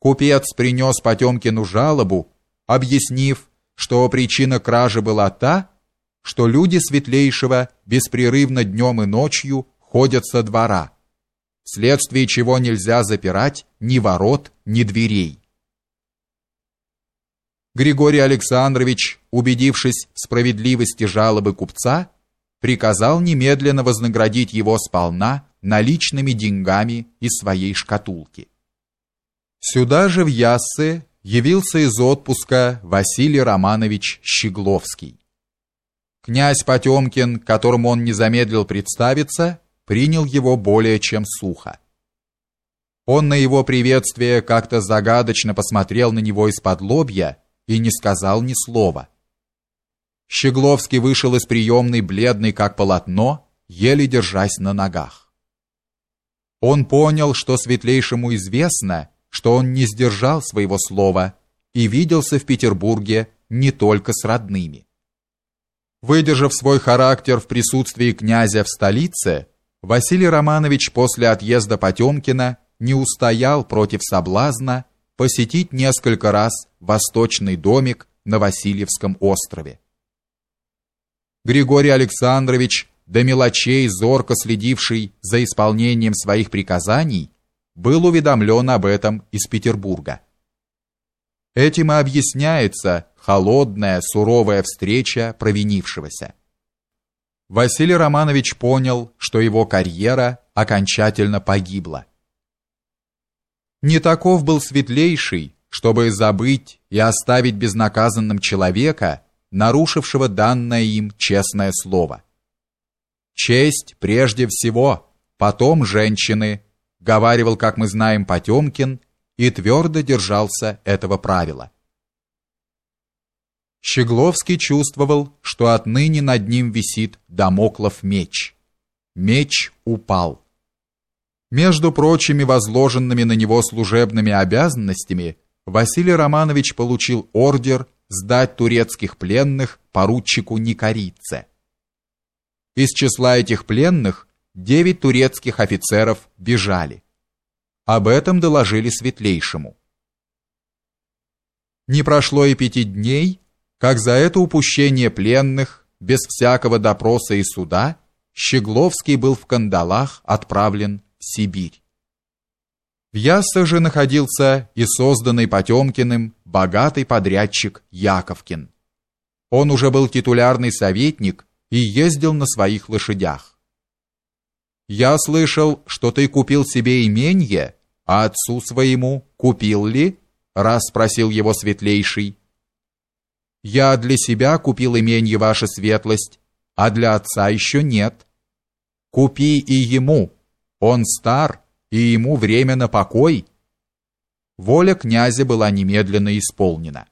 Купец принес Потемкину жалобу, объяснив, что причина кражи была та, что люди светлейшего беспрерывно днем и ночью ходят со двора, вследствие чего нельзя запирать ни ворот, ни дверей. Григорий Александрович, убедившись в справедливости жалобы купца, приказал немедленно вознаградить его сполна наличными деньгами из своей шкатулки. Сюда же в Яссы явился из отпуска Василий Романович Щегловский. Князь Потемкин, которому он не замедлил представиться, принял его более чем сухо. Он на его приветствие как-то загадочно посмотрел на него из-под лобья и не сказал ни слова. Щегловский вышел из приемной бледный как полотно, еле держась на ногах. Он понял, что светлейшему известно, что он не сдержал своего слова и виделся в Петербурге не только с родными. Выдержав свой характер в присутствии князя в столице, Василий Романович после отъезда Потемкина не устоял против соблазна посетить несколько раз восточный домик на Васильевском острове. Григорий Александрович, до мелочей зорко следивший за исполнением своих приказаний, был уведомлен об этом из Петербурга. Этим и объясняется холодная, суровая встреча провинившегося. Василий Романович понял, что его карьера окончательно погибла. Не таков был светлейший, чтобы забыть и оставить безнаказанным человека, нарушившего данное им честное слово. Честь прежде всего, потом женщины, говаривал, как мы знаем, Потемкин и твердо держался этого правила. Щегловский чувствовал, что отныне над ним висит дамоклов меч. Меч упал. Между прочими возложенными на него служебными обязанностями Василий Романович получил ордер сдать турецких пленных поручику Никорице. Из числа этих пленных девять турецких офицеров бежали. Об этом доложили светлейшему. Не прошло и пяти дней, как за это упущение пленных, без всякого допроса и суда, Щегловский был в кандалах отправлен в Сибирь. В Яссах же находился и созданный Потемкиным богатый подрядчик Яковкин. Он уже был титулярный советник и ездил на своих лошадях. «Я слышал, что ты купил себе именье, а отцу своему купил ли?» раз спросил его светлейший. Я для себя купил именье ваша светлость, а для отца еще нет. Купи и ему. Он стар, и ему время на покой. Воля князя была немедленно исполнена.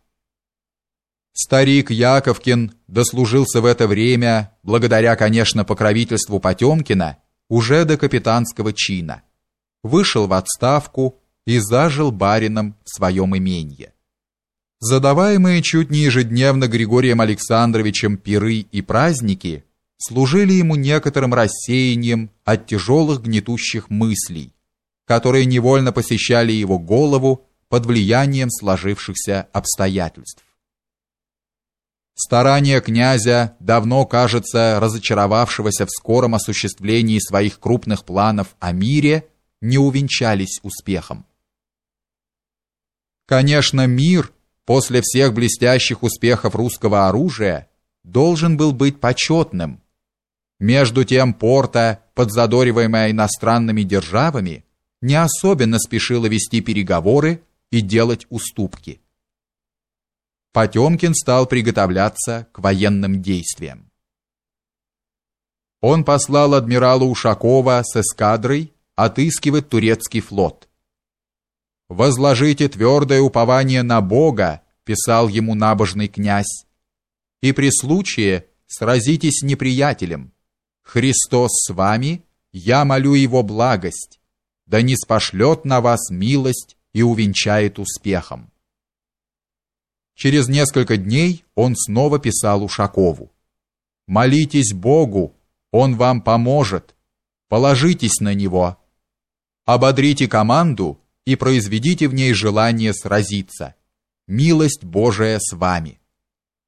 Старик Яковкин дослужился в это время, благодаря, конечно, покровительству Потемкина, уже до капитанского чина. Вышел в отставку и зажил барином в своем именье задаваемые чуть не ежедневно Григорием Александровичем пиры и праздники служили ему некоторым рассеянием от тяжелых гнетущих мыслей, которые невольно посещали его голову под влиянием сложившихся обстоятельств. Старания князя, давно, кажется, разочаровавшегося в скором осуществлении своих крупных планов о мире, не увенчались успехом. Конечно, мир – после всех блестящих успехов русского оружия должен был быть почетным. Между тем Порта, подзадориваемая иностранными державами, не особенно спешила вести переговоры и делать уступки. Потемкин стал приготовляться к военным действиям. Он послал адмирала Ушакова с эскадрой отыскивать турецкий флот. «Возложите твердое упование на Бога», — писал ему набожный князь, «и при случае сразитесь с неприятелем. Христос с вами, я молю его благость, да не спошлет на вас милость и увенчает успехом». Через несколько дней он снова писал Ушакову. «Молитесь Богу, Он вам поможет, положитесь на Него. Ободрите команду и произведите в ней желание сразиться. Милость Божия с вами.